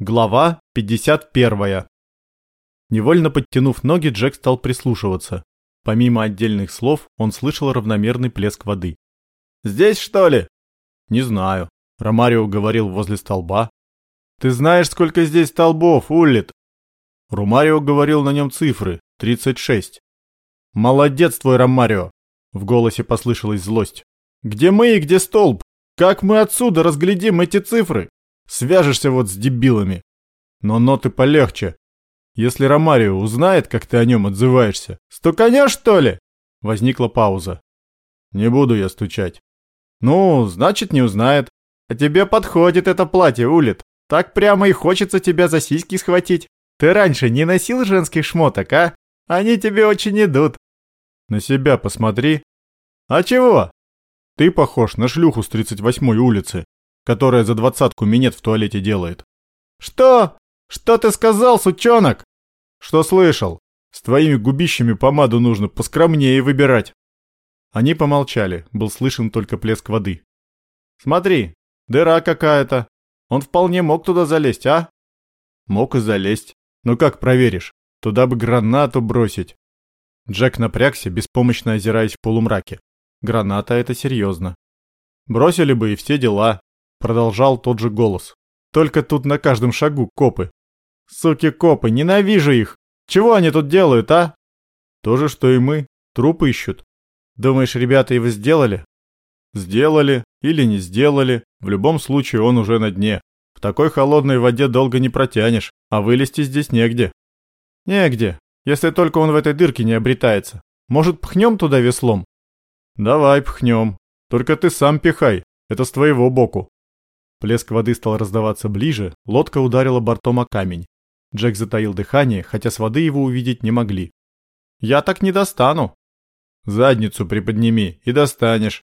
Глава 51. Невольно подтянув ноги, Джек стал прислушиваться. Помимо отдельных слов, он слышал равномерный плеск воды. «Здесь, что ли?» «Не знаю», — Ромарио говорил возле столба. «Ты знаешь, сколько здесь столбов, Уллит?» Ромарио говорил на нем цифры — 36. «Молодец твой, Ромарио!» — в голосе послышалась злость. «Где мы и где столб? Как мы отсюда разглядим эти цифры?» Свяжешься вот с дебилами. Но ноты полегче. Если Ромарио узнает, как ты о нем отзываешься, стуканешь, что ли? Возникла пауза. Не буду я стучать. Ну, значит, не узнает. А тебе подходит это платье, Улит. Так прямо и хочется тебя за сиськи схватить. Ты раньше не носил женских шмоток, а? Они тебе очень идут. На себя посмотри. А чего? Ты похож на шлюху с 38-й улицы которая за двадцатку минет в туалете делает. «Что? Что ты сказал, сучонок?» «Что слышал? С твоими губищами помаду нужно поскромнее выбирать». Они помолчали, был слышен только плеск воды. «Смотри, дыра какая-то. Он вполне мог туда залезть, а?» «Мог и залезть. Но как проверишь? Туда бы гранату бросить». Джек напрягся, беспомощно озираясь в полумраке. Граната — это серьезно. Бросили бы и все дела, Продолжал тот же голос. Только тут на каждом шагу копы. Суки копы, ненавижу их. Чего они тут делают, а? То же, что и мы. Трупы ищут. Думаешь, ребята его сделали? Сделали или не сделали. В любом случае он уже на дне. В такой холодной воде долго не протянешь, а вылезти здесь негде. Негде, если только он в этой дырке не обретается. Может, пхнем туда веслом? Давай пхнем. Только ты сам пихай, это с твоего боку. Плеск воды стал раздаваться ближе, лодка ударила бортом о камень. Джек затаил дыхание, хотя с воды его увидеть не могли. «Я так не достану!» «Задницу приподними и достанешь!»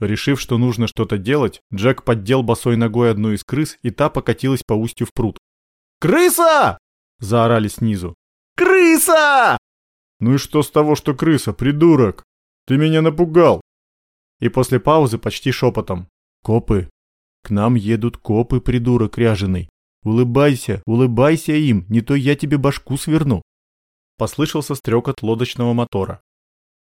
Решив, что нужно что-то делать, Джек поддел босой ногой одну из крыс, и та покатилась по устью в пруд. «Крыса!» – заорали снизу. «Крыса!» «Ну и что с того, что крыса, придурок? Ты меня напугал!» И после паузы почти шепотом. «Копы, к нам едут копы, придурок ряженый. Улыбайся, улыбайся им, не то я тебе башку сверну. Послышался стрекот лодочного мотора.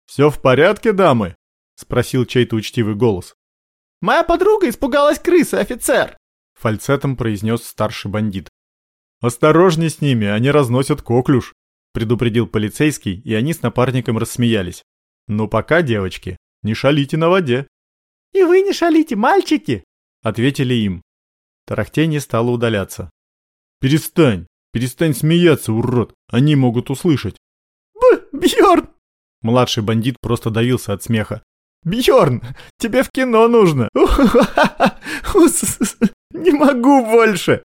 «Все в порядке, дамы?» — спросил чей-то учтивый голос. «Моя подруга испугалась крысы, офицер!» — фальцетом произнес старший бандит. «Осторожней с ними, они разносят коклюш!» — предупредил полицейский, и они с напарником рассмеялись. «Ну пока, девочки, не шалите на воде!» «И вы не шалите, мальчики!» Ответили им. Тарахтение стало удаляться. «Перестань! Перестань смеяться, урод! Они могут услышать!» Б Бьорн! Младший бандит просто давился от смеха. Бьорн, тебе в кино нужно! Не могу больше!